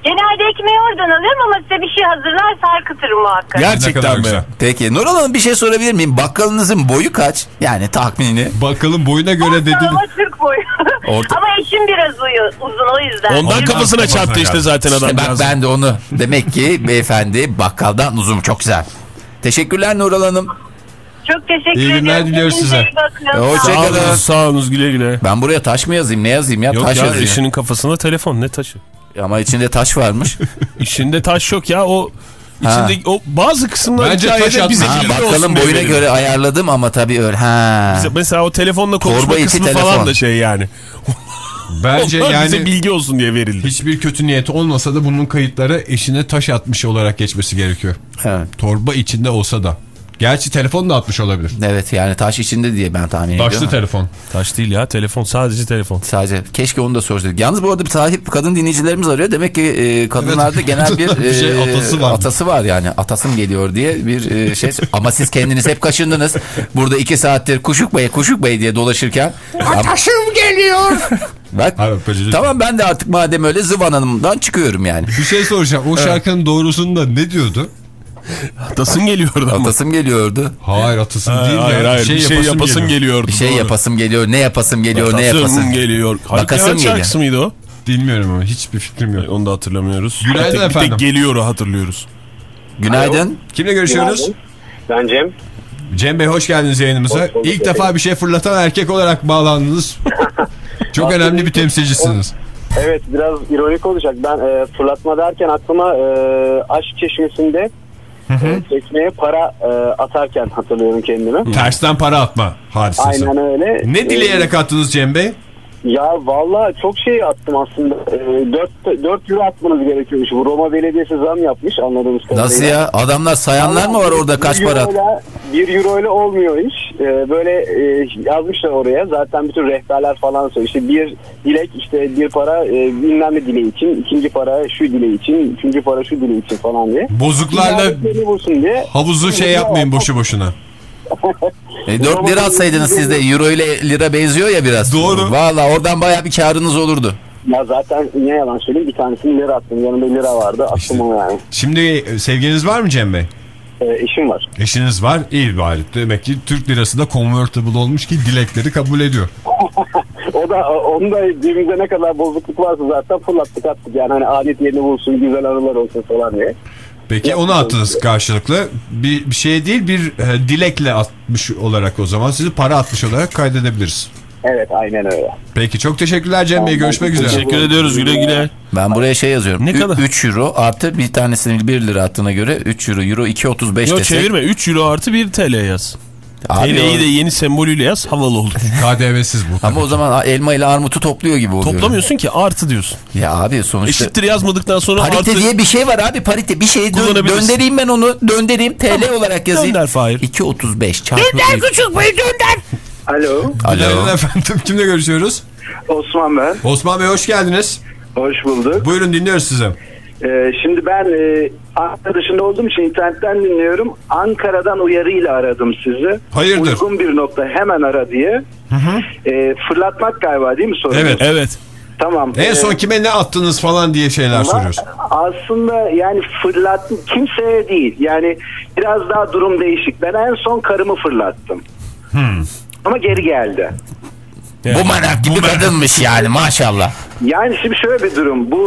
Genelde ekmeği oradan alıyorum ama size bir şey hazırlar sarkıtırım muhakkak. Gerçekten mi? güzel. Peki Nurhan Hanım bir şey sorabilir miyim? Bakkalınızın boyu kaç? Yani tahmini. Bakkalın boyuna göre dedi. Ama Türk boyu. Orta- ama eşim biraz uyu- uzun o yüzden. Ondan Ondan kafasına çarptı işte geldi. zaten adam. İşte bak ben de onu. Demek ki beyefendi bakkaldan uzun çok güzel. Teşekkürler Nurhan Hanım. Çok teşekkür İyi ederim. günler diliyoruz size. iyi bakın. Hoşça Sağ olun. kalın. Sağolunuz, sağolunuz güle güle. Ben buraya taş mı yazayım ne yazayım ya? Yok taş ya yazayım. eşinin kafasına telefon ne taşı? Ama içinde taş varmış. İçinde taş yok ya o içinde o bazı kısımlar Bence hikayede taş bize ha, diye boyuna verildi. göre ayarladım ama tabii öyle. Ha. Bize- Mesela o telefonla konuşma Torba kısmı telefon. falan da şey yani. Bence Onlar bize yani bilgi olsun diye verildi. hiçbir kötü niyeti olmasa da bunun kayıtları eşine taş atmış olarak geçmesi gerekiyor. Evet. Torba içinde olsa da. Gerçi telefon da atmış olabilir. Evet yani taş içinde diye ben tahmin Taşlı ediyorum. telefon. Taş değil ya telefon sadece telefon. Sadece keşke onu da sorsaydık. Yalnız bu arada bir sahip kadın dinleyicilerimiz arıyor. Demek ki e, kadınlarda Evet, genel bir, bir şey, e, atası var. atası var yani. Atasım geliyor diye bir e, şey. Ama siz kendiniz hep kaşındınız. Burada iki saattir Kuşuk Bey, Kuşuk Bey diye dolaşırken. Taşım geliyor. Bak Hayır, tamam ben de artık madem öyle Zıvan Hanım'dan çıkıyorum yani. Bir şey soracağım. O şarkının doğrusunda ne diyordu? Atasın geliyordu ama. Atasım geliyordu. Hayır atasın Ha, değil hayır ya. hayır bir şey yapasın geliyordu. Bir şey doğru. yapasım geliyor. Ne yapasım geliyor, ne Atasın yapasın. geliyor. Haluk Bakasım geliyor. şarkısı mıydı o? Bilmiyorum ama hiçbir fikrim yok. Onu da hatırlamıyoruz. Günaydın bir tek, Bir efendim. tek geliyoru hatırlıyoruz. Günaydın. Kimle görüşüyoruz? Ben Cem. Cem Bey hoş geldiniz yayınımıza. Hoş. İlk defa bir şey fırlatan erkek olarak bağlandınız. Çok önemli bir temsilcisiniz. Evet biraz ironik olacak. Ben e, fırlatma derken aklıma e, aşk çeşmesinde e, tekneye para e, atarken hatırlıyorum kendimi. Tersten para atma hadisesi. Aynen öyle. Ne dileyerek attınız Cem Bey? Ya valla çok şey attım aslında. E, 4, 4 euro atmanız gerekiyormuş. Bu Roma Belediyesi zam yapmış anladığımız kadarıyla. Nasıl ya? Adamlar sayanlar mı var orada kaç para? euroyla- Bir euro ile olmuyor iş. Ee, böyle e, yazmışlar oraya. Zaten bütün rehberler falan söylüyor. İşte bir dilek işte bir para e, bilmem ne dileği için. ikinci para şu dileği için. Üçüncü para şu dileği için falan diye. Bozuklarla diye. havuzu şey yapmayın boşu boşuna. E, 4 lira atsaydınız siz de euro ile lira benziyor ya biraz. Doğru. Valla oradan baya bir karınız olurdu. Ya zaten niye yalan söyleyeyim bir tanesini lira attım. Yanımda lira vardı. Attım onu yani. Şimdi e, sevginiz var mı Cem Bey? Ee, eşim var. Eşiniz var. İyi bari. Demek ki Türk lirası da convertible olmuş ki dilekleri kabul ediyor. O da onun da cebimizde ne kadar bozukluk varsa zaten fırlattık attık. Yani hani adet yerini bulsun, güzel anılar olsun falan diye. Peki onu attınız karşılıklı. Bir, bir şey değil bir e, dilekle atmış olarak o zaman sizi para atmış olarak kaydedebiliriz. Evet aynen öyle. Peki çok teşekkürler Cem Bey. Görüşmek üzere. Teşekkür ediyoruz güle güle. Ben buraya şey yazıyorum. Ne kadar? 3 euro artı bir tanesini 1 lira attığına göre 3 euro. Euro 2.35 Yok desek. çevirme 3 euro artı 1 TL yaz. Abi TL'yi de yeni sembolüyle yaz havalı olur. KDV'siz bu. Ama o zaman elma ile armutu topluyor gibi oluyor. Toplamıyorsun ki artı diyorsun. Ya abi sonuçta... Eşittir yazmadıktan sonra Parite artı diye bir şey var abi parite. Bir şeyi dö- döndüreyim ben onu. Döndüreyim TL olarak yazayım. Gönder Fahir. 2.35 çarpı Gönder bir. küçük bey gönder. Alo Alo. efendim. Kimle görüşüyoruz? Osman ben. Osman Bey hoş geldiniz. Hoş bulduk. Buyurun dinliyoruz sizi. Ee, şimdi ben e, Ankara dışında olduğum için internetten dinliyorum. Ankara'dan uyarıyla aradım sizi. Hayırdır? Uygun bir nokta hemen ara diye. Ee, fırlatmak galiba değil mi sorun? Evet. Evet. Tamam. En Ee, son kime ne attınız falan diye şeyler soruyoruz. Aslında yani fırlat kimseye değil. Yani biraz daha durum değişik. Ben en son karımı fırlattım. Hmm. Ama geri geldi. Bu manak gibi kadınmış yani maşallah. Yani şimdi şöyle bir durum. Bu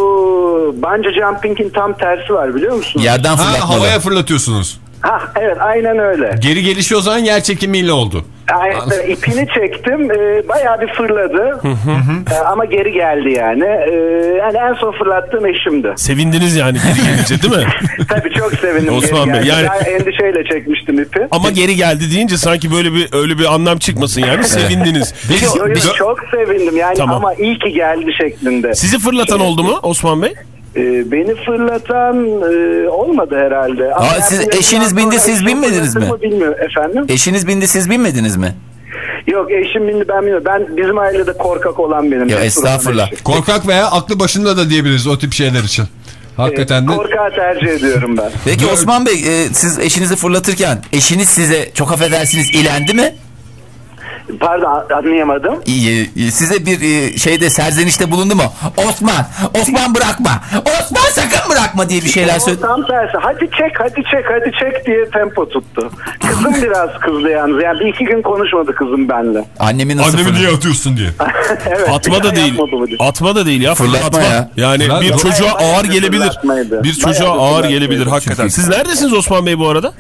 bungee jumping'in tam tersi var biliyor musunuz? Yerden Ha, fırlatmalı. havaya fırlatıyorsunuz. Ha evet aynen öyle. Geri gelişi o zaman yer çekimiyle oldu. Aynen, ipini çektim. E, bayağı bir fırladı. E, ama geri geldi yani. E, yani en son fırlattığım eşimdi. Sevindiniz yani geri gelince değil mi? Tabii çok sevindim. Osman geri Bey, yani- Ben endişeyle çekmiştim ipi. Ama geri geldi deyince sanki böyle bir öyle bir anlam çıkmasın yani sevindiniz. Peki, Yo, yo, biz- çok sevindim yani Tamam. ama iyi ki geldi şeklinde. Sizi fırlatan oldu mu Osman Bey? E, beni fırlatan e, olmadı herhalde. Ama Aa, siz eşiniz bindi, siz binmediniz mi? Bilmiyorum efendim. Eşiniz bindi siz binmediniz mi? Yok eşim bindi ben bilmiyorum. Ben bizim ailede korkak olan benim. Ya estağfurullah. Korkak veya aklı başında da diyebiliriz o tip şeyler için. Hakikaten de. Korkağı tercih ediyorum ben. Peki Osman Bey e, siz eşinizi fırlatırken eşiniz size çok affedersiniz ilendi mi? Pardon anlayamadım. İyi, iyi. Size bir e, şeyde serzenişte bulundu mu? Osman, Osman bırakma. Osman sakın bırakma diye bir şeyler söyledi. Tam tersi. Hadi çek, hadi çek, hadi çek diye tempo tuttu. Kızım biraz kızdı yalnız. Yani bir iki gün konuşmadı kızım benimle. Annemi nasıl Annemi niye atıyorsun diye. evet. Atma da değil. Atma da değil ya. Fırlatma Fırlatma. ya. Yani Fırlat- bir çocuğa ağır gelebilir. Bir çocuğa ağır gelebilir hakikaten. Siz neredesiniz Osman Bey bu arada?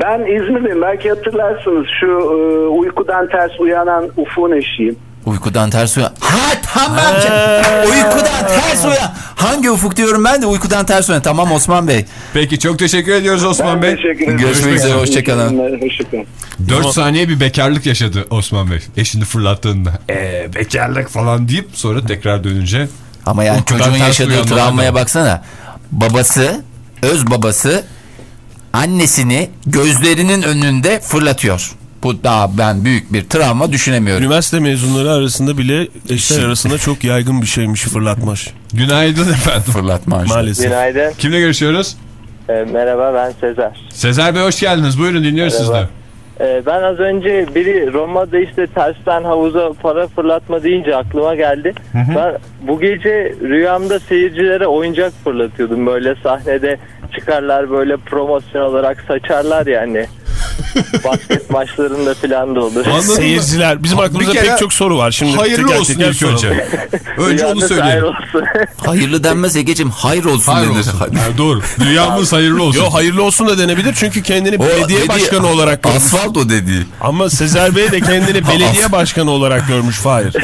Ben İzmirliyim. Belki hatırlarsınız. Şu e, uykudan ters uyanan ufun eşiyim. Uykudan ters uyan. Ha tamam. uykudan ters uyan. Hangi ufuk diyorum ben de uykudan ters uyan. Tamam Osman Bey. Peki çok teşekkür ediyoruz Osman Ben Bey. teşekkür ederim. Görüşmek üzere, hoşçakalın. Hoşçakalın. 4 saniye bir bekarlık yaşadı Osman Bey. Eşini fırlattığında. Eee bekarlık falan deyip sonra tekrar dönünce. Ama yani Uykudan çocuğun yaşadığı travmaya baksana. Babası, öz babası annesini gözlerinin önünde fırlatıyor. Bu daha ben büyük bir travma düşünemiyorum. Üniversite mezunları arasında bile eşler arasında çok yaygın bir şeymiş fırlatmaş. Günaydın efendim. Fırlatma. Maalesef. Günaydın. Kimle görüşüyoruz? Ee, merhaba ben Sezer. Sezer Bey hoş geldiniz. Buyurun dinliyoruz Merhaba. sizden. Ee, ben az önce biri Roma'da işte tersten havuza para fırlatma deyince aklıma geldi. Ben bu gece rüyamda seyircilere oyuncak fırlatıyordum. Böyle sahnede çıkarlar böyle promosyon olarak saçarlar yani. Basket maçlarında falan da olur. Anladım. Seyirciler. Bizim aklımızda kere pek çok soru var. Şimdi Hayırlı teker olsun teker ilk önce. önce onu hayır söyleyelim. olsun. Hayırlı denmez Ege'cim hayır olsun Hayır denir. olsun. Ha, doğru. Dünyamız hayırlı olsun. Yo hayırlı olsun da denebilir çünkü kendini O belediye dediği- başkanı olarak görmüş. Asfalt o dediği. Ama Sezer Bey de kendini belediye başkanı olarak görmüş Fahir.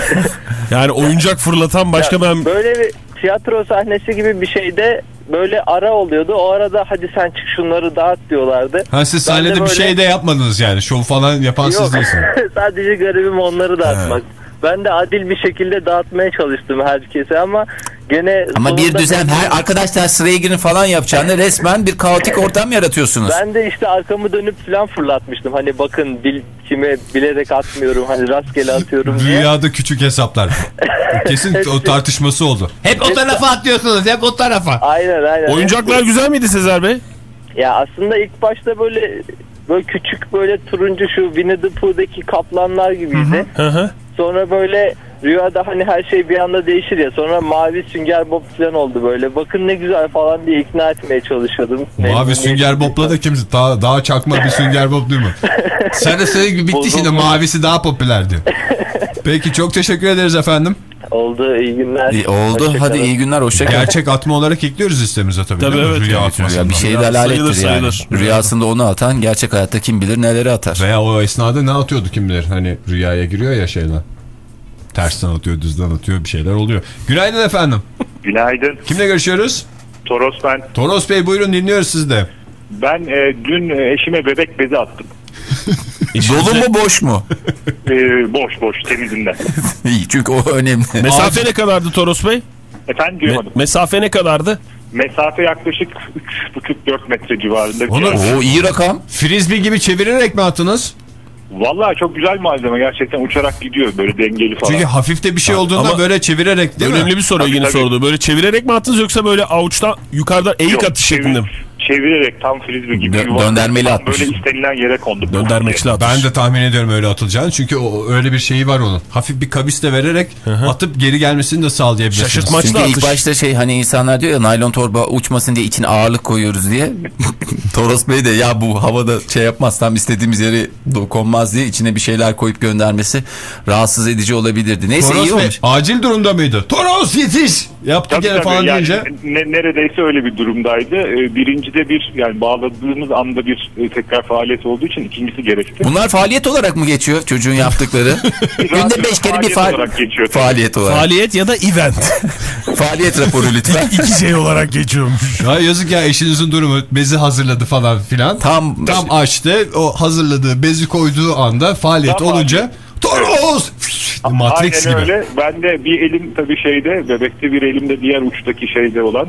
Yani oyuncak fırlatan başka ben... Böyle bir tiyatro sahnesi gibi bir şeyde böyle ara oluyordu. O arada hadi sen çık şunları dağıt diyorlardı. Ha siz Ben de sahnede bir böyle- şey de yapmadınız yani. Şov falan yapan Yok. siz değilsiniz. Sadece garibim onları dağıtmak. Ben de adil bir şekilde dağıtmaya çalıştım herkese ama gene Ama bir düzen her arkadaşlar sıraya girin falan yapacağını resmen bir kaotik ortam yaratıyorsunuz. Ben de işte arkamı dönüp falan fırlatmıştım. Hani bakın bil, kime bilerek atmıyorum. Hani rastgele atıyorum diye. Dünyada küçük hesaplar. Kesin o tartışması oldu. Hep o tarafa atlıyorsunuz. Hep o tarafa. Aynen aynen. Oyuncaklar güzel miydi Sezer Bey? Ya aslında ilk başta böyle böyle küçük böyle turuncu şu Winnie the Pooh'daki kaplanlar gibiydi. Hı hı. Sonra böyle rüyada hani her şey bir anda değişir ya. Sonra mavi sünger bob falan oldu böyle. Bakın ne güzel falan diye ikna etmeye çalışıyordum. Mavi sünger bobla da kimse daha, daha çakma bir sünger bob değil mi? Sen de senin gibi bitti şimdi mavisi daha popülerdi. Peki çok teşekkür ederiz efendim. Oldu iyi günler. İyi, oldu. Hoşça Hadi kalın. iyi günler. Hoşçakalın. Gerçek atma olarak ekliyoruz listemize tabii. Tabii, evet Rüya yani. atması. Ya bir şey dalalettir yani. sayılır. Rüyasında onu atan gerçek hayatta kim bilir neleri atar. Veya o esnada ne atıyordu kim bilir. Hani rüyaya giriyor ya şeyler. Tersten atıyor, düzden atıyor bir şeyler oluyor. Günaydın efendim. Günaydın. Kimle görüşüyoruz? Toros ben. Toros Bey buyurun dinliyoruz sizi de. Ben e, dün e, eşime bebek bezi attım. Dolu mu boş mu? E, boş boş temizinden. İyi çünkü o önemli. Mesafe ne kadardı Toros Bey? Efendim Me- duyamadım. mesafe ne kadardı? Mesafe yaklaşık 3,5-4 metre civarında. bir Onu- yer. Oo iyi rakam. Frisbee gibi çevirerek mi attınız? Vallahi çok güzel malzeme gerçekten uçarak gidiyor böyle dengeli falan. Çünkü hafifte bir şey olduğunda Ama- böyle çevirerek değil Önemli mi? bir soru Tabii, yine tabii. sordu. Böyle çevirerek mi attınız yoksa böyle avuçtan yukarıdan eğik Yok, atış şeklinde mi? Çevirerek tam frisbee gibi. Dö- yuvarlak, döndermeli atmış. Böyle istenilen yere kondu. Döndermekli atış. Ben de tahmin ediyorum öyle atılacağını. Çünkü o öyle bir şeyi var onun. Hafif bir kabiste vererek atıp geri gelmesini de sağlayabilirsiniz. Şaşırtmaç- Çünkü Maçlı ilk atış. başta şey hani insanlar diyor ya naylon torba uçmasın diye içine ağırlık koyuyoruz diye. Toros Bey de ya bu havada şey yapmazsam istediğimiz yere konmaz diye içine bir şeyler koyup göndermesi rahatsız edici olabilirdi. Neyse Toros iyi Bey olmuş. acil durumda mıydı? Toros yetiş! Yaptı Tabii gene tabii falan yani deyince. ne- neredeyse öyle bir durumdaydı. Birincide bir yani bağladığımız anda bir e, tekrar faaliyet olduğu için ikincisi gerekti. Bunlar faaliyet olarak mı geçiyor çocuğun yaptıkları? Günde beş kere bir Faaliyet faal olarak geçiyor faaliyet olarak. Faaliyet ya da event. faaliyet raporu lütfen. İki şey olarak geçiyormuş. Ya yazık ya eşinizin durumu bezi hazırladı falan filan. Tam Tam açtı o hazırladığı bezi koyduğu anda faaliyet Tam olunca Toros! Matrix Aynen gibi. öyle. Ben de bir elim tabii şeyde bebekte bir elim de diğer uçtaki şeyde olan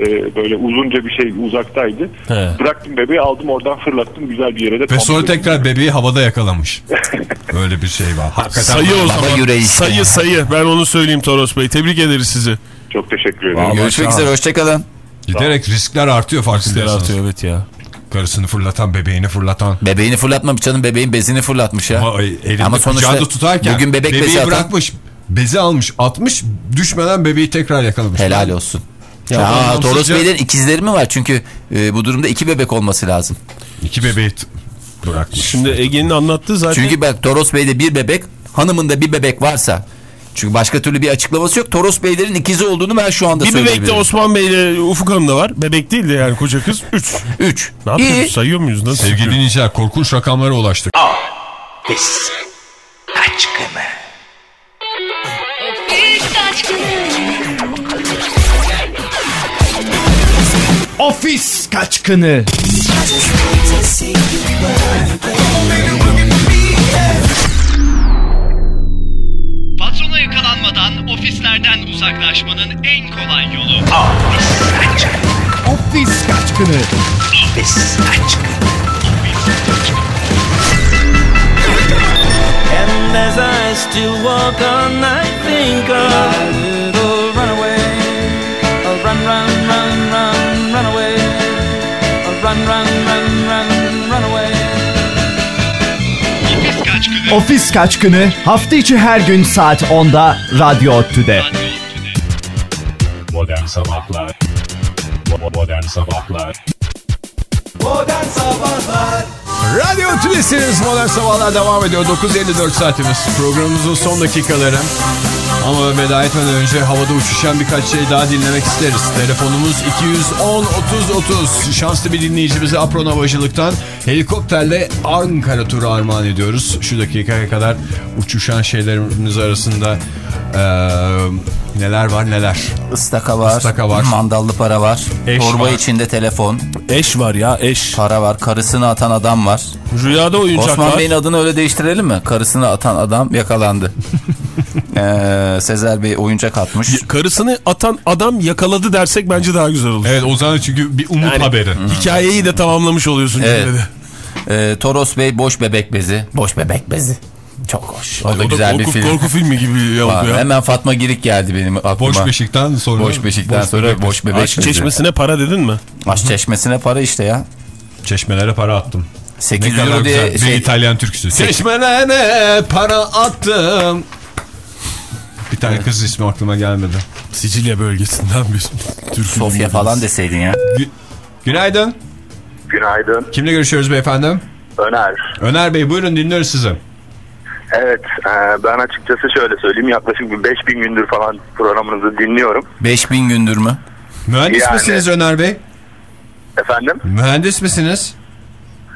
e, böyle uzunca bir şey uzaktaydı. He. Bıraktım bebeği aldım oradan fırlattım güzel bir yere de. Ve sonra tekrar bebeği havada yakalamış. Böyle bir şey var. Hakikaten Sayı o Baba zaman. yüreği işte. Sayı sayı. Ben onu söyleyeyim Toros Bey. Tebrik ederiz sizi. Çok teşekkür ederim. Vallahi Görüşmek üzere hoşçakalın. Giderek riskler artıyor Sizler farkındaysanız. atıyor evet ya. Karısını fırlatan, bebeğini fırlatan. Bebeğini fırlatmamış canım bebeğin bezini fırlatmış ya. Ama elinde Ama sonuçta tutarken bugün bebek bebeği bezi atan- bırakmış. Bezi almış, atmış, düşmeden bebeği tekrar yakalamış. Helal olsun. Ya Toros Beylerin ikizleri mi var? Çünkü e, bu durumda iki bebek olması lazım. İki bebeği bırakmış. Şimdi Ege'nin anlattığı zaten Çünkü bak Toros Bey'de bir bebek, hanımında bir bebek varsa çünkü başka türlü bir açıklaması yok. Toros Beylerin ikizi olduğunu ben şu anda bir bebek de söyleyebilirim. Osman Bey ile Ufuk Hanım da var. Bebek değil de yani koca kız 3. Üç. Ne yapıyoruz? İyi. Sayıyor muyuz? Nasıl? Sevgili dinleyiciler korkunç rakamlara ulaştık. Ofis kaçkını. Patrona yakalanmadan ofislerden uzaklaşmanın en kolay yolu. Ofis kaçkını. And as I still walk on, I think of a little runaway. A run, run, run, run, run away. A run, run, run, run, run Ofis kaçkını. Ofis kaçkını hafta içi her gün saat 10'da Radyo Otü'de. Modern Sabahlar Modern Sabahlar Modern Sabahlar Radyo Tülesi'niz Modern Sabahlar devam ediyor. 9.54 saatimiz. Programımızın son dakikaları. Ama veda etmeden önce havada uçuşan birkaç şey daha dinlemek isteriz. Telefonumuz 210 30 30. Şanslı bir dinleyicimize Apron Havacılık'tan helikopterle Ankara turu armağan ediyoruz. Şu dakikaya kadar uçuşan şeylerimiz arasında eee, neler var neler. Istaka var, Istaka var. mandallı para var, Eş torba var. içinde telefon, Eş var ya eş. para var, karısını atan adam var. Rüyada oyuncak Osman var. Bey'in adını öyle değiştirelim mi? Karısını atan adam yakalandı. ee, Sezer Bey oyuncak atmış. Karısını atan adam yakaladı dersek bence daha güzel olur. Evet o zaman çünkü bir umut Yani- haberi. Hikayeyi de tamamlamış oluyorsun Evet. cümlede. Ee, Toros Bey boş bebek bezi. Boş bebek bezi. Çok hoş. O Ay, da güzel bir korku, film. Korku filmi gibi yapıyor. Hemen Fatma Girik geldi benim aklıma. Boş beşikten sonra. Boş beşikten sonra bebek boş bebek Aşk çeşmesine para dedin mi? Aşk çeşmesine para işte ya. Çeşmelere para attım. 8 Ne euro güzel. diye Bir şey, İtalyan türküsü. Çeşmelere para attım. Bir tane kız ismi aklıma gelmedi. Sicilya bölgesinden bir Türk Sofya falan deseydin ya. Günaydın. Günaydın. Kimle görüşüyoruz beyefendi? Öner. Öner Bey buyurun dinliyoruz sizi. Evet e, ben açıkçası şöyle söyleyeyim yaklaşık bir 5000 gündür falan programınızı dinliyorum. 5000 gündür mü? Mühendis Yani- misiniz Öner Bey? Efendim? Mühendis misiniz?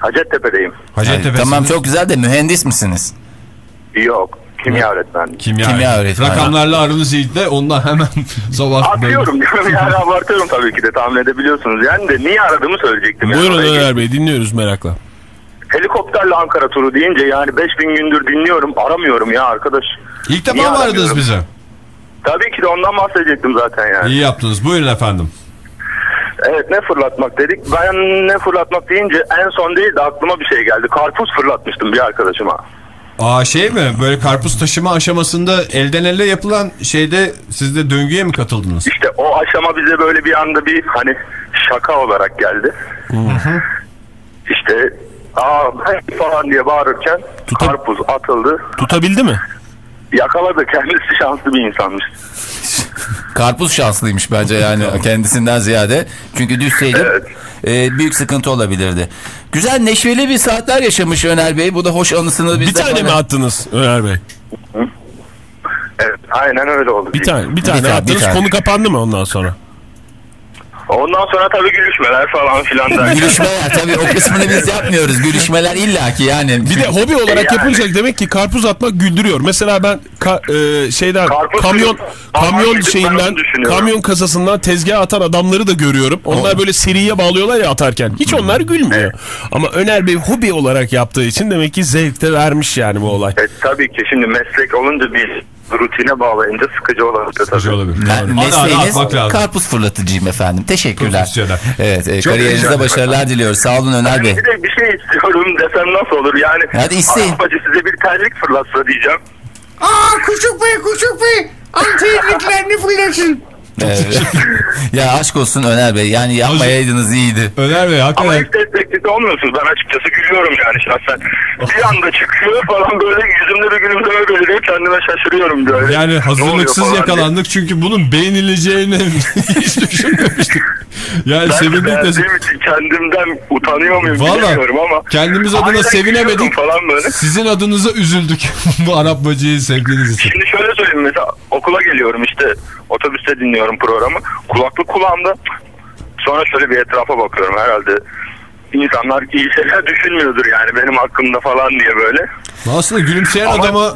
Hacettepe'deyim. Hacettepe'siniz. Tamam çok güzel de mühendis misiniz? Yok kimya öğretmenliği. Kimya, Kimya öğretmeni. Rakamlarla aranız iyi de ondan hemen sabah Atıyorum diyorum yani abartıyorum tabii ki de tahmin edebiliyorsunuz. Yani de niye aradığımı söyleyecektim. yani. Buyurun Oraya Öner Bey dinliyoruz merakla. Helikopterle Ankara turu deyince yani 5000 gündür dinliyorum aramıyorum ya arkadaş. İlk defa mı aradınız bizi? Tabii ki de ondan bahsedecektim zaten yani. İyi yaptınız. Buyurun efendim. Evet ne fırlatmak dedik. Ben ne fırlatmak deyince en son değil de aklıma bir şey geldi. Karpuz fırlatmıştım bir arkadaşıma. Aa şey mi? Böyle karpuz taşıma aşamasında elden ele yapılan şeyde siz de döngüye mi katıldınız? İşte o aşama bize böyle bir anda bir hani şaka olarak geldi. İşte aa ben falan diye bağırırken karpuz atıldı. Tutabildi mi? Yakaladı. Kendisi şanslı bir insanmış. Karpuz şanslıymış bence yani kendisinden ziyade. Çünkü düşseydi e, büyük sıkıntı olabilirdi. Güzel neşveli bir saatler yaşamış Öner Bey. Bu da hoş anısını Bir bizde tane mi attınız Öner Bey? Evet aynen öyle oldu. Bir tane, bir tane tane, bir attınız tane. konu kapandı mı ondan sonra? Ondan sonra tabii gülüşmeler falan filan derken. Gülüşmeler tabii o kısmını biz yapmıyoruz. Gülüşmeler illaki yani. Bir de hobi olarak Yani. yapılacak demek ki karpuz atmak güldürüyor. Mesela ben ka- e, şeyden Karpuz kamyon kamyon şeyinden kamyon kasasından tezgah atan adamları da görüyorum. Onlar böyle seriye bağlıyorlar ya atarken. Hiç onlar gülmüyor. Ama Öner Bey hobi olarak yaptığı için demek ki zevk de vermiş yani bu olay. E, tabii ki şimdi meslek olunca bir rutine bağlayınca sıkıcı olabilir tabii. olabilir. Ara Mesleğiniz karpuz fırlatıcıyım efendim. Teşekkürler. Evet, e, kariyerinizde başarılar diliyoruz. Sağ olun Öner Bey. Bir de bir şey istiyorum desem nasıl olur yani. Hadi isteyin. Arabacı size bir terlik fırlatsa diyeceğim. Aa Kuşuk Bey Kuşuk Bey antiyeliklerini fırlasın. Evet. ya aşk olsun Öner Bey. Yani yapmayaydınız iyiydi. Öner Bey Ama hakikaten destekli olmuyorsunuz. Ben açıkçası gülüyorum yani şahsen. Bir anda çıkıyor falan böyle yüzümde bir gülümseme beliriyor. Kendime şaşırıyorum böyle. yani hazırlıksız falan diye. yakalandık çünkü bunun beğenileceğini hiç düşünmemiştik. Yani Ben sevindik de için kendimden utanıyor muyum Valla bilmiyorum ama. kendimiz adına sevinemedik. Falan böyle. Sizin adınıza üzüldük bu Arap bacıyı sevdiğiniz için. Şimdi şöyle söyleyeyim mesela okula geliyorum işte otobüste dinliyorum programı. Kulaklık kulağımda. Sonra şöyle bir etrafa bakıyorum herhalde. İnsanlar iyi şeyler düşünmüyordur yani benim hakkımda falan diye böyle. Aslında gülümseyen Ama- adama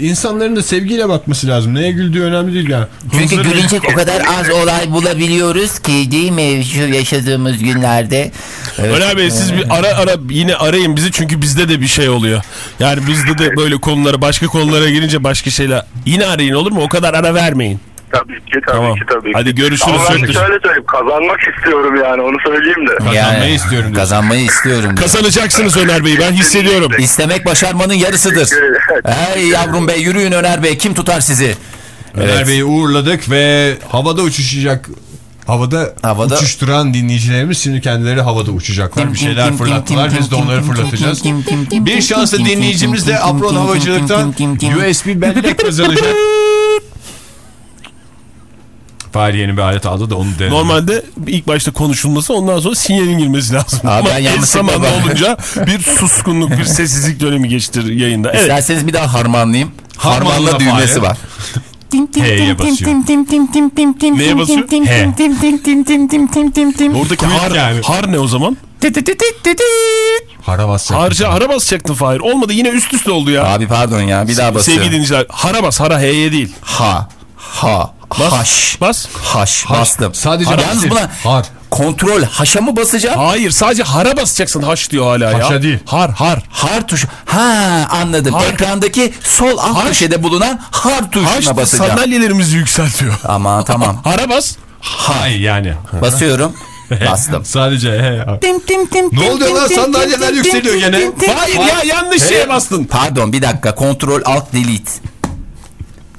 insanların da sevgiyle bakması lazım. Neye güldüğü önemli değil yani. Çünkü Huzur- gülünecek o kadar az olay bulabiliyoruz ki değil mi şu yaşadığımız günlerde. Öner Bey siz bir ara ara yine arayın bizi çünkü bizde de bir şey oluyor. Yani bizde de böyle konulara başka konulara girince başka şeyler. Yine arayın olur mu? O kadar ara vermeyin. Tabii ki tabii Tamam. ki tabii ki. Hadi görüşürüz. Ama ben şöyle söyleyeyim kazanmak istiyorum yani onu söyleyeyim de. Yani, istiyorum. Kazanmayı istiyorum. Kazanacaksınız Öner Bey ben hissediyorum. İstemek başarmanın yarısıdır. Hey yavrum bey yürüyün Öner Bey kim tutar sizi? Öner Bey'i uğurladık ve havada uçuşacak Havada, Havada- uçuşturan dinleyicilerimiz şimdi kendileri havada uçacaklar. Bir şeyler fırlattılar. Biz de onları fırlatacağız. Bir şanslı dinleyicimiz de Apron Havacılık'tan USB bellek kazanacak. Fahir yeni bir alet aldı da onu denedim. Normalde ilk başta konuşulması ondan sonra sinyalin girmesi lazım. Abi Ama ben yanlışlıkla zamanı olunca bir suskunluk, bir sessizlik dönemi geçtir yayında. Evet. İsterseniz bir daha harmanlayayım. Harmanla Harmanla düğmesi Fahir. var. H'ye basıyor. Neye basıyor? He. Oradaki har, yani. har ne o zaman? Hara basacak. Harca hara basacaktın Fahir. Olmadı yine üst üste oldu ya. Abi pardon ya bir daha basıyorum. Sevgili dinleyiciler hara bas hara h'ye değil. Ha. Ha. Bas. Haş. Bas. Haş. Bastım. Sadece Har- Yalnız buna Har. kontrol haşa mı basacağım? Hayır sadece hara basacaksın haş diyor hala ya. Haşa değil. Har har. Har tuşu. Ha anladım. Har. Ekrandaki sol alt Har. köşede bulunan har tuşuna Haş basacağım. sandalyelerimizi yükseltiyor. Aman tamam. Hara bas. Hay yani. Basıyorum. Bastım. Sadece he ya. Ne oluyor lan sandalyeler yükseliyor gene. Hayır ya yanlış şeye bastın. Pardon bir dakika. Kontrol alt delete.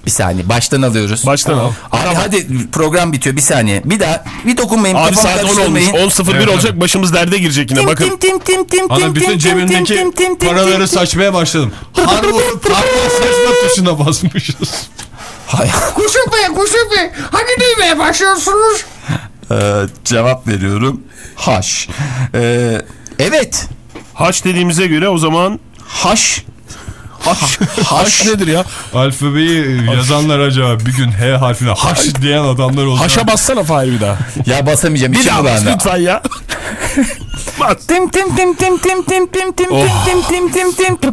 Bir saniye. Baştan alıyoruz. Baştan al. Abi hadi program bitiyor. Bir saniye. Bir daha. Bir dokunmayın. Abi saat 10 olmuş. karıştırmayın. 10.01 Evet, olacak başımız derde girecek yine bakın. Ana bütün cebimdeki paraları saçmaya başladım. Har vurup har basma tuşuna basmışız. Kuşuk Bey Kuşuk Bey hani düğmeye başlıyorsunuz? Ee, cevap veriyorum. Haş. Ee, evet. Haş dediğimize göre o zaman Haş. Haş, haş nedir ya? Alfabeyi yazanlar acaba bir gün H harfine haş diyen adamlar olacak. Haşa bassana Fahir bir daha. Ya basamayacağım. Bir daha bas lütfen ya. Tim tim tim tim tim tim tim tim Oh. tim tim tim tim tim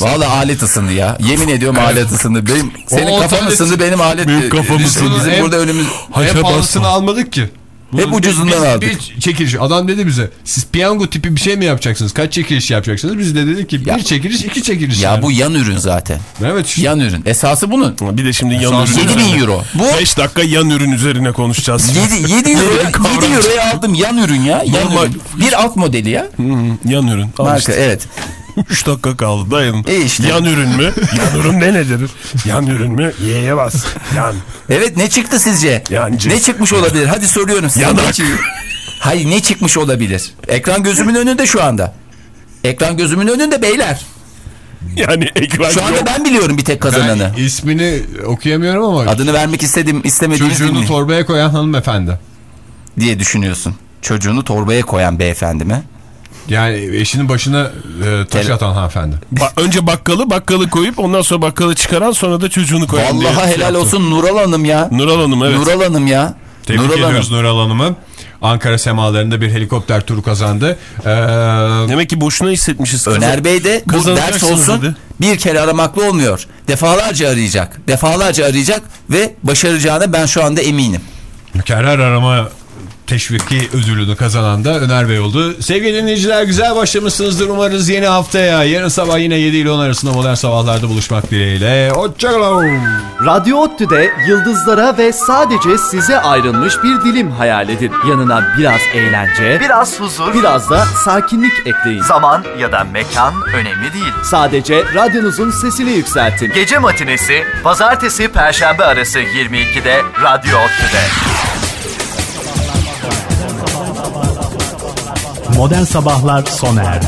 Valla alet ısındı ya. Yemin ediyorum alet ısındı. Benim, senin O kafan alet- ısındı benim alet. Benim kafam Bizim- ısındı. Bizim burada önümüz. Hep pahalısını almadık ki. Hep ucuzundan biz, aldık. Bir çekiliş. Adam dedi bize siz piyango tipi bir şey mi yapacaksınız? Kaç çekiliş yapacaksınız? Biz de dedik ki bir çekiliş iki çekiliş. Ya yani. bu yan ürün zaten. Evet işte. Yan ürün. Esası bunun. Bir de şimdi yan Esası ürün. 7000 euro. Bu 5 dakika yan ürün üzerine konuşacağız. 7, 7 euro, 7 euroya aldım yan ürün ya. Yan Normal. ürün. Bir alt modeli ya. yan ürün. Al Marka işte. evet. 3 dakika kaldı dayanın. E işte. Yan ürün mü? yan ürün ne nedir? Yan ürün mü? Y'ye bas. Yan. Evet ne çıktı sizce? Yancı. Ne çıkmış olabilir? Hadi soruyorum size. Yanak. Hayır ne çıkmış olabilir? Ekran gözümün önünde şu anda. Ekran gözümün önünde beyler. Yani ekran Şu anda yok. ben biliyorum bir tek kazananı. Ben ismini okuyamıyorum ama Adını vermek istedim istemediğiniz çocuğunu bilmiyorum. torbaya koyan hanımefendi. diye düşünüyorsun. Çocuğunu torbaya koyan beyefendi mi? Yani eşinin başına e, taş Tele- atan hanımefendi. Ba- önce bakkalı bakkalı koyup ondan sonra bakkalı çıkaran sonra da çocuğunu koyan. diye Vallahi şey helal yaptı. olsun Nural Hanım ya. Nural Hanım evet. Nural Hanım ya. Tebrik Nural Hanım. ediyoruz Nural Hanım'ı. Ankara semalarında bir helikopter turu kazandı. Ee, Demek ki boşuna hissetmişiz. Öner Bey de bu ders olsun dedi. bir kere aramakla olmuyor. Defalarca arayacak. Defalarca arayacak ve başaracağına ben şu anda eminim. mükerrer arama teşviki ödülünü kazanan da Öner Bey oldu. Sevgili dinleyiciler güzel başlamışsınızdır umarız yeni haftaya. Yarın sabah yine 7 ile 10 arasında modern sabahlarda buluşmak dileğiyle. Hoşçakalın. Radyo ODTÜ'de yıldızlara ve sadece size ayrılmış bir dilim hayal edin. Yanına biraz eğlence, biraz huzur, biraz da sakinlik ekleyin. Zaman ya da mekan önemli değil. Sadece radyonuzun sesini yükseltin. Gece matinesi pazartesi perşembe arası 22'de Radyo ODTÜ'de. Modern Sabahlar sona erdi.